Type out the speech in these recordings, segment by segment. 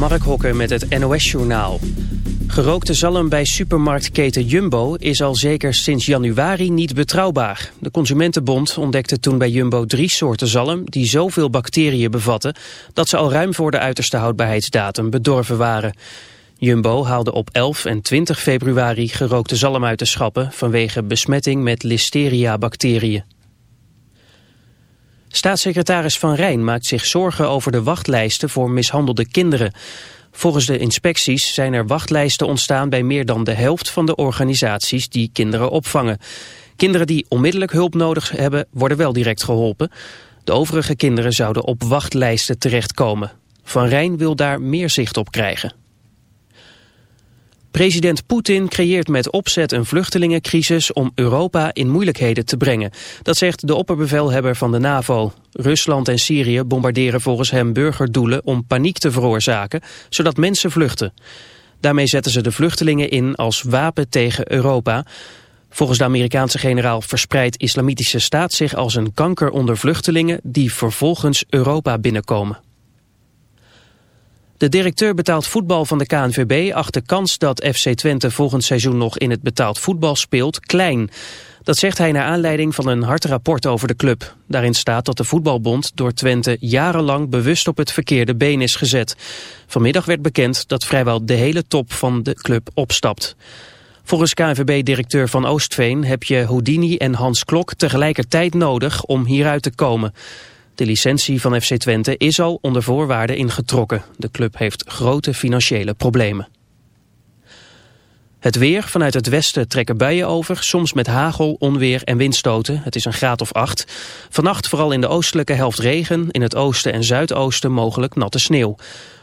Mark Hokker met het NOS-journaal. Gerookte zalm bij supermarktketen Jumbo is al zeker sinds januari niet betrouwbaar. De Consumentenbond ontdekte toen bij Jumbo drie soorten zalm... die zoveel bacteriën bevatten dat ze al ruim voor de uiterste houdbaarheidsdatum bedorven waren. Jumbo haalde op 11 en 20 februari gerookte zalm uit de schappen... vanwege besmetting met listeria-bacteriën. Staatssecretaris Van Rijn maakt zich zorgen over de wachtlijsten voor mishandelde kinderen. Volgens de inspecties zijn er wachtlijsten ontstaan bij meer dan de helft van de organisaties die kinderen opvangen. Kinderen die onmiddellijk hulp nodig hebben worden wel direct geholpen. De overige kinderen zouden op wachtlijsten terechtkomen. Van Rijn wil daar meer zicht op krijgen. President Poetin creëert met opzet een vluchtelingencrisis om Europa in moeilijkheden te brengen. Dat zegt de opperbevelhebber van de NAVO. Rusland en Syrië bombarderen volgens hem burgerdoelen om paniek te veroorzaken, zodat mensen vluchten. Daarmee zetten ze de vluchtelingen in als wapen tegen Europa. Volgens de Amerikaanse generaal verspreidt islamitische staat zich als een kanker onder vluchtelingen die vervolgens Europa binnenkomen. De directeur betaald voetbal van de KNVB acht de kans dat FC Twente volgend seizoen nog in het betaald voetbal speelt klein. Dat zegt hij naar aanleiding van een hard rapport over de club. Daarin staat dat de voetbalbond door Twente jarenlang bewust op het verkeerde been is gezet. Vanmiddag werd bekend dat vrijwel de hele top van de club opstapt. Volgens KNVB-directeur van Oostveen heb je Houdini en Hans Klok tegelijkertijd nodig om hieruit te komen. De licentie van FC Twente is al onder voorwaarden ingetrokken. De club heeft grote financiële problemen. Het weer. Vanuit het westen trekken buien over, soms met hagel, onweer en windstoten. Het is een graad of acht. Vannacht vooral in de oostelijke helft regen, in het oosten en zuidoosten mogelijk natte sneeuw.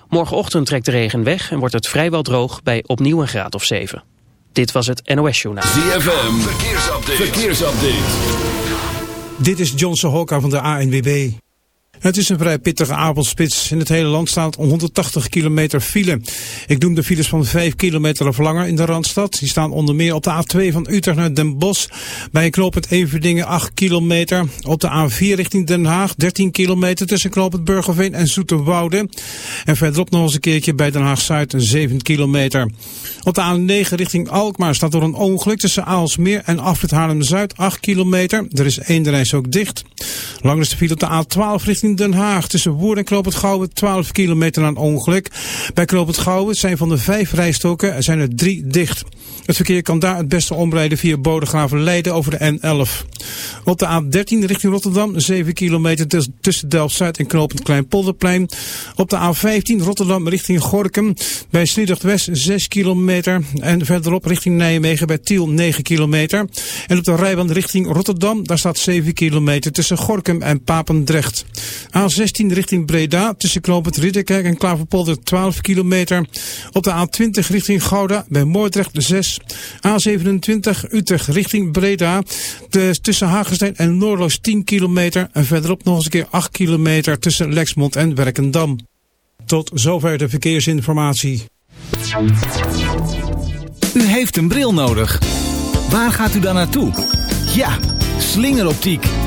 Morgenochtend trekt de regen weg en wordt het vrijwel droog bij opnieuw een graad of zeven. Dit was het NOS Journaal. ZFM. Verkeersupdate. Verkeersupdate. Dit is Johnson Hokka van de ANWB. Het is een vrij pittige avondspits. In het hele land staat 180 kilometer file. Ik noem de files van 5 kilometer of langer in de Randstad. Die staan onder meer op de A2 van Utrecht naar Den Bosch. Bij knooppunt Everdingen 8 kilometer. Op de A4 richting Den Haag 13 kilometer tussen knooppunt Burgerveen en Zoeterwoude. En verderop nog eens een keertje bij Den Haag-Zuid 7 kilometer. Op de A9 richting Alkmaar staat door een ongeluk tussen Aalsmeer en Afrit Haarlem-Zuid 8 kilometer. Er is één reis ook dicht. Langs de file op de A12 richting Den Haag. Tussen Woer en Knoop Gouwen 12 kilometer aan ongeluk. Bij Knoop Gouwen zijn van de vijf rijstoken er zijn er drie dicht. Het verkeer kan daar het beste omrijden via Bodegraven Leiden over de N11. Op de A13 richting Rotterdam 7 kilometer tussen Delft-Zuid en Knopend Kleinpolderplein. Op de A15 Rotterdam richting Gorkum bij Sliedrecht West 6 kilometer. En verderop richting Nijmegen bij Tiel 9 kilometer. En op de rijbaan richting Rotterdam daar staat 7 kilometer tussen Gorkum en Papendrecht. A16 richting Breda tussen Knopend Ridderkerk en Klaverpolder 12 kilometer. Op de A20 richting Gouda bij Moordrecht 6 A27 Utrecht richting Breda. Tussen Hagenstein en Noorloos 10 kilometer. En verderop nog eens een keer 8 kilometer tussen Lexmond en Werkendam. Tot zover de verkeersinformatie. U heeft een bril nodig. Waar gaat u dan naartoe? Ja, slingeroptiek.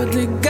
rapidly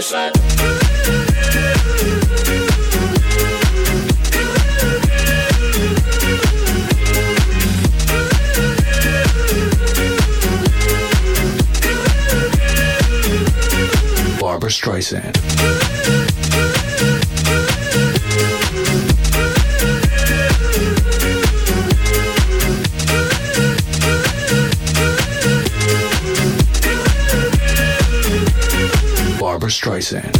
flashlight. Barbara Streisand. Streisand.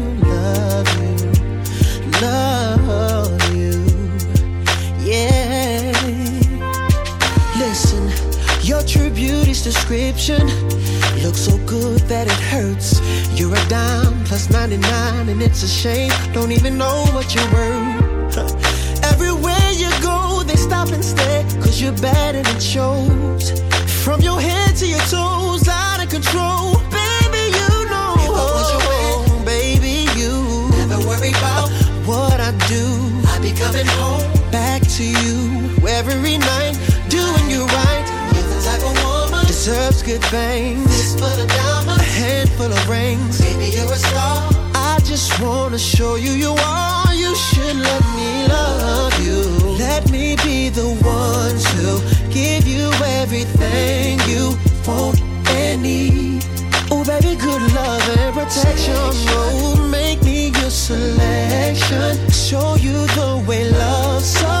beauty's description looks so good that it hurts. You're a dime plus 99, and it's a shame. Don't even know what you're worth. Everywhere you go, they stop and stare, cause you're bad and it shows. From your head to your toes, out of control. Baby, you know. Oh. Baby, you. Never worry about what I do. I be coming home back to you every night, deserves good things. Diamonds, a handful of rings. Baby, you're a star. I just wanna show you you are. You should let me love you. Let me be the one to give you everything you want and need. Oh, baby, good love and protection. Oh, make me your selection. Show you the way love's supposed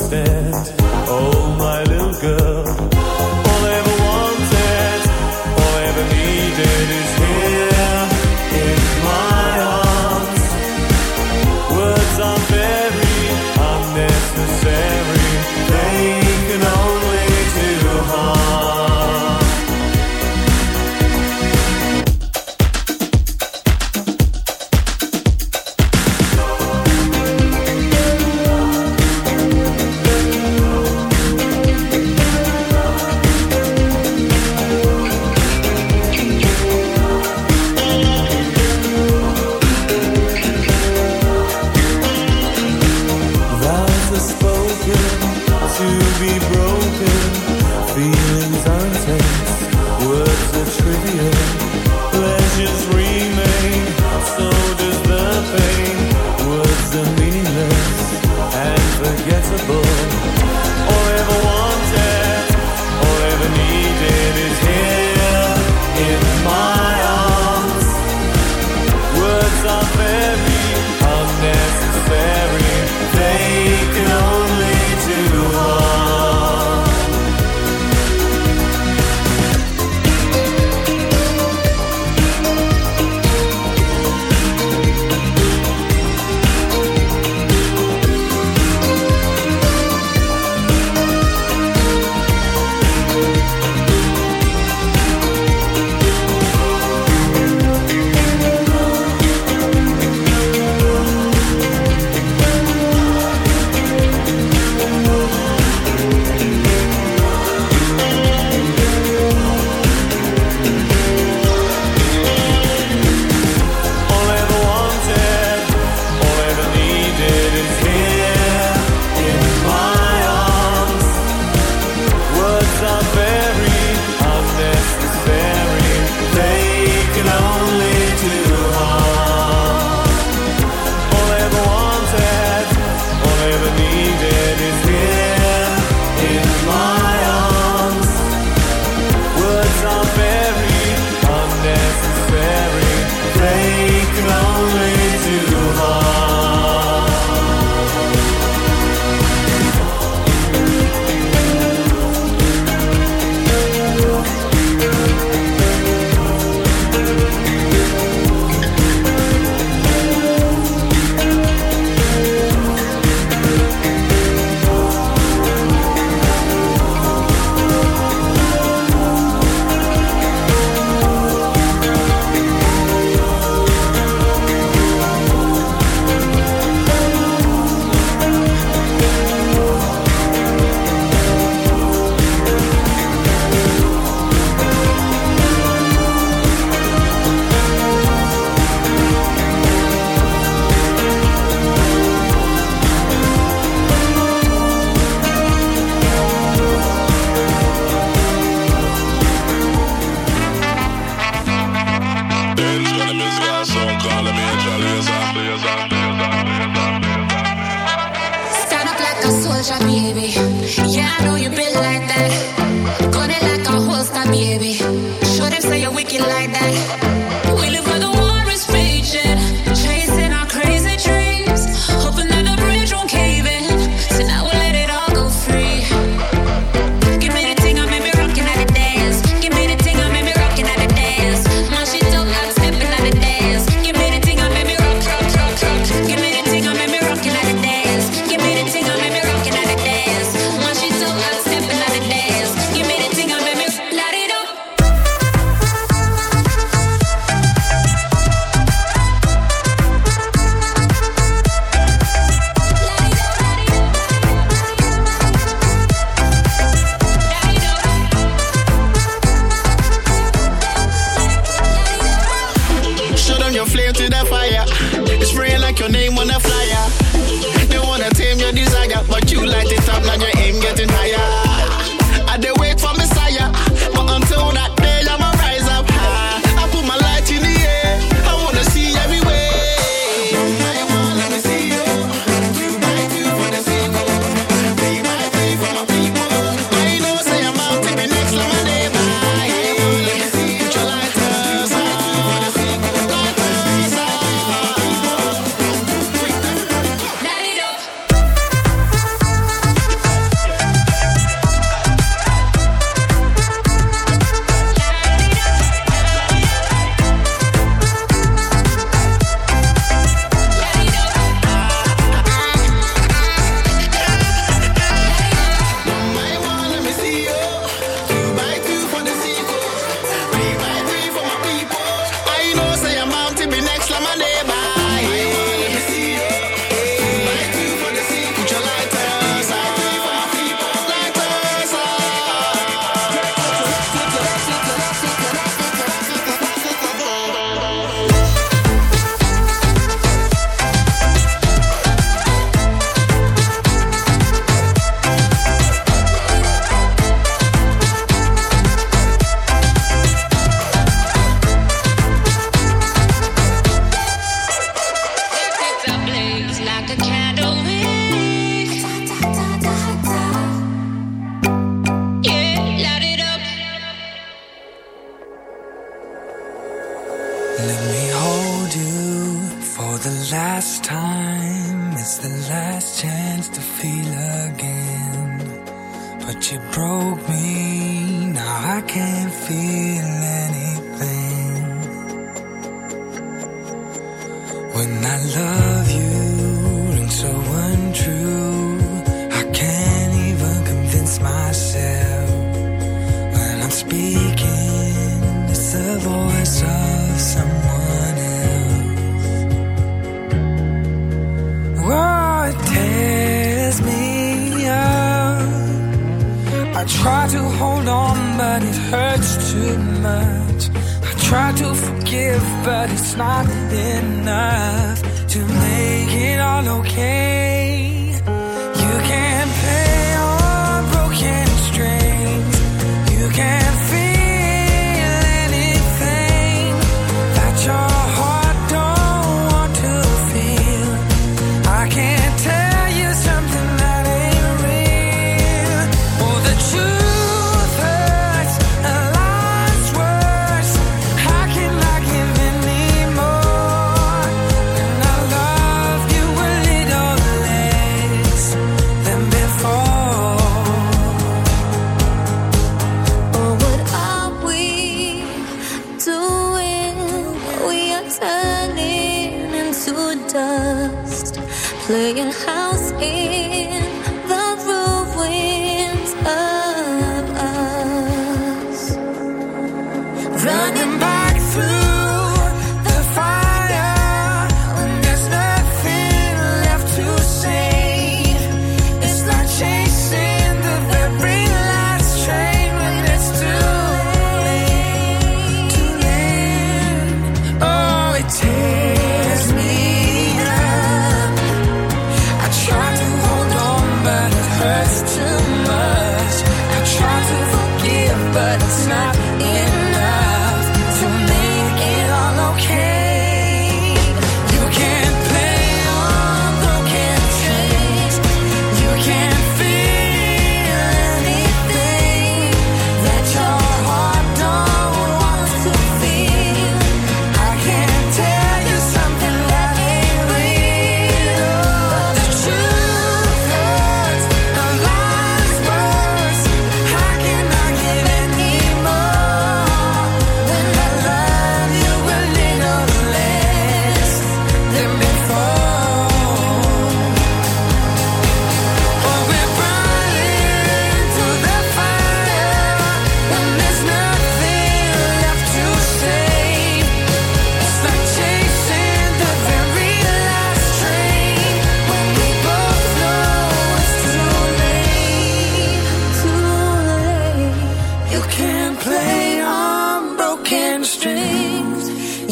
understand?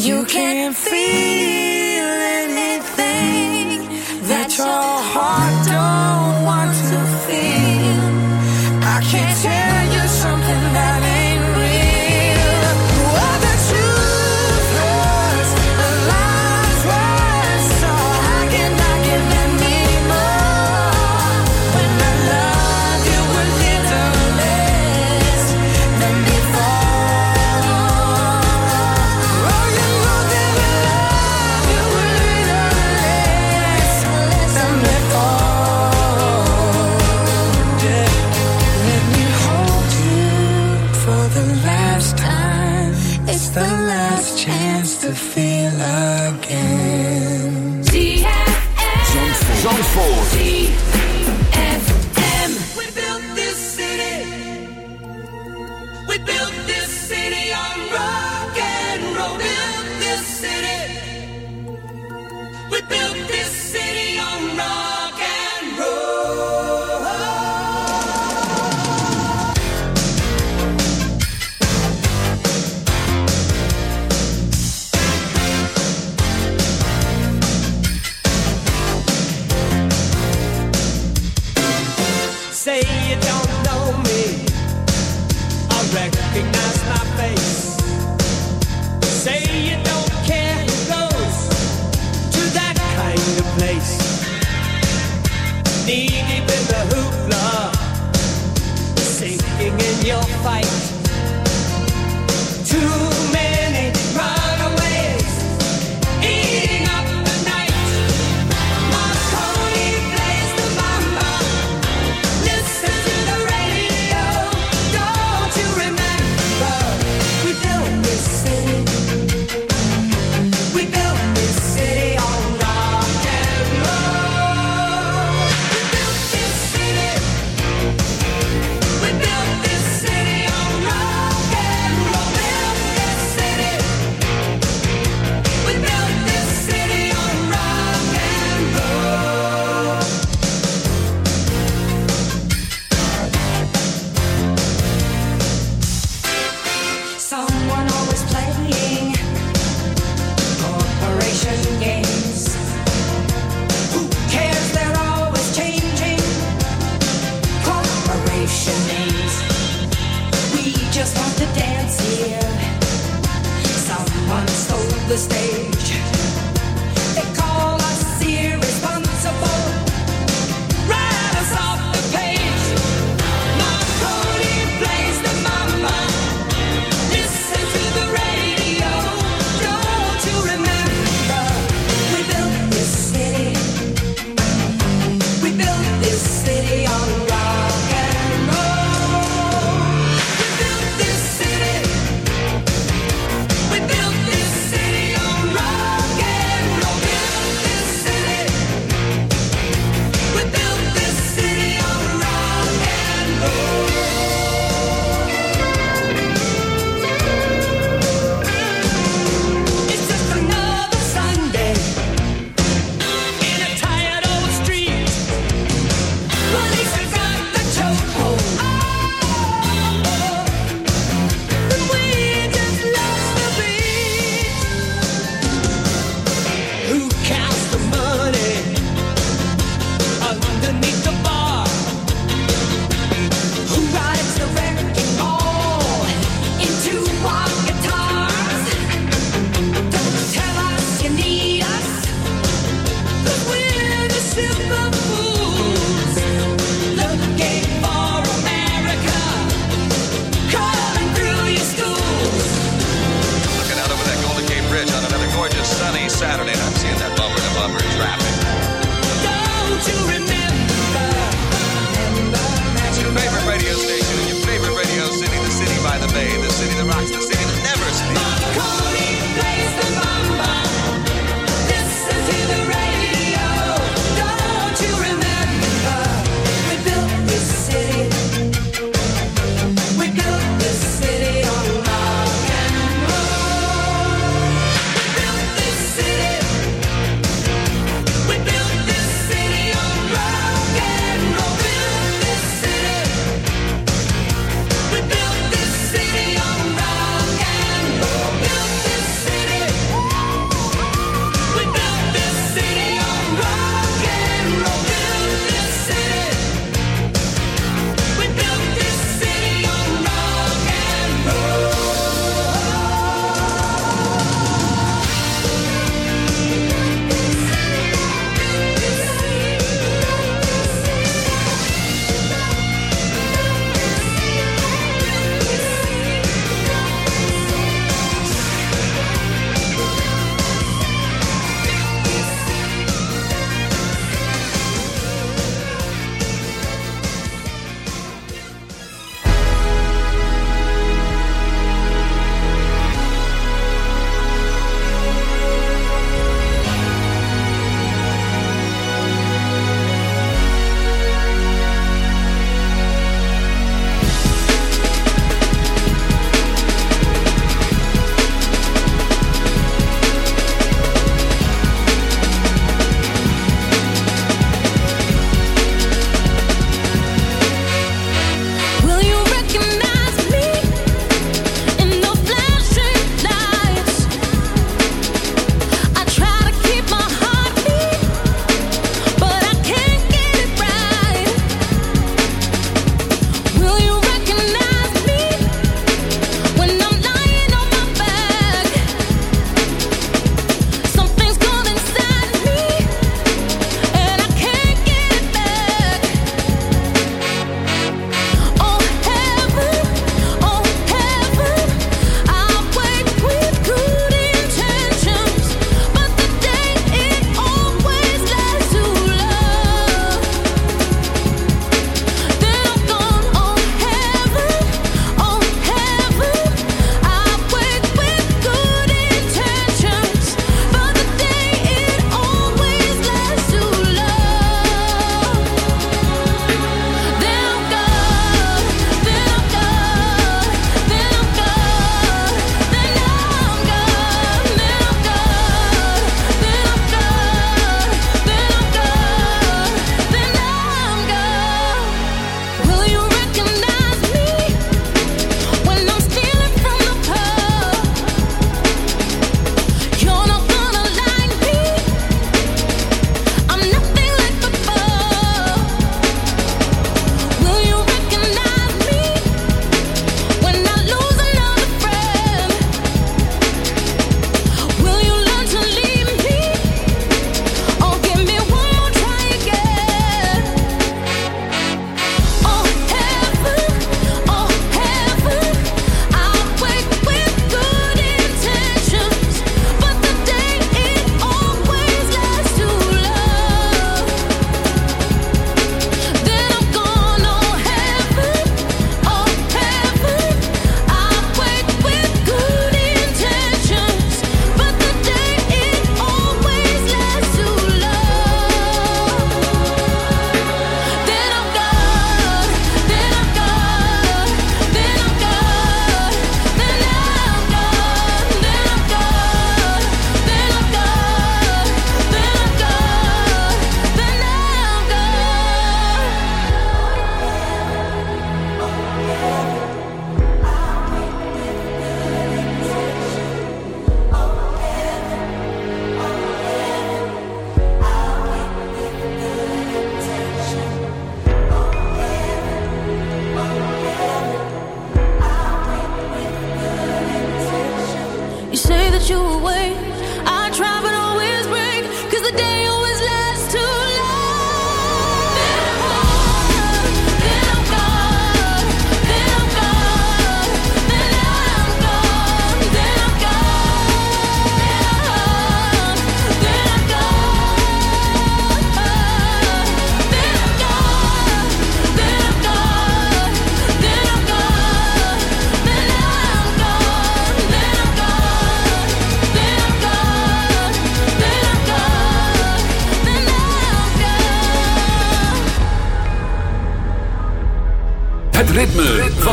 You can't feel anything that your heart don't want to feel. I can't tell you something that.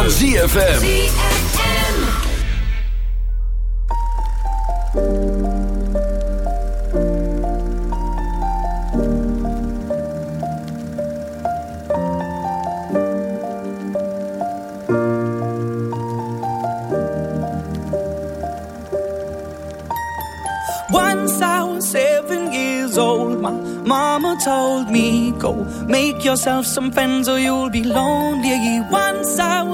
Van ZFM. Once I was seven years old, my mama told me, Go make yourself some friends or you'll be lonely. Once I was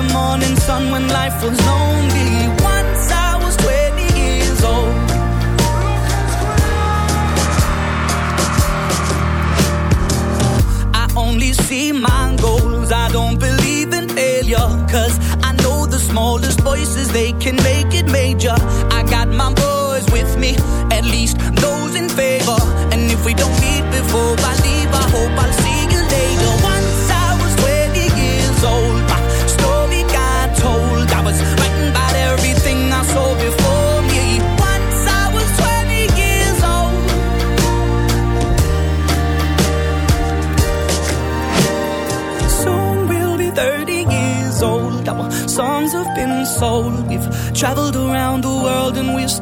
The morning sun when life was lonely.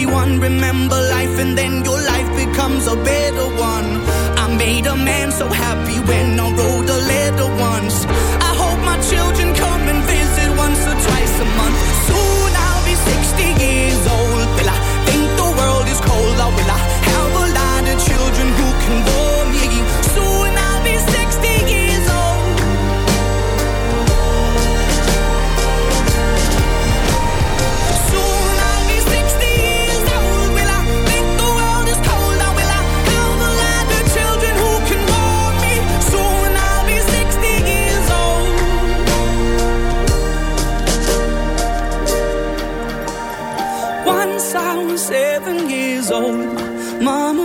61. Remember life, and then your life becomes a better one. I made a man so happy when I wrote a letter once.